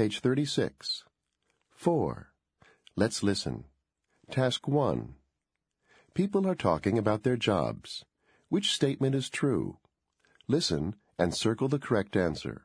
Page 36. 4. Let's listen. Task 1. People are talking about their jobs. Which statement is true? Listen and circle the correct answer.